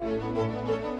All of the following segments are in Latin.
Música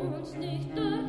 uns nicht der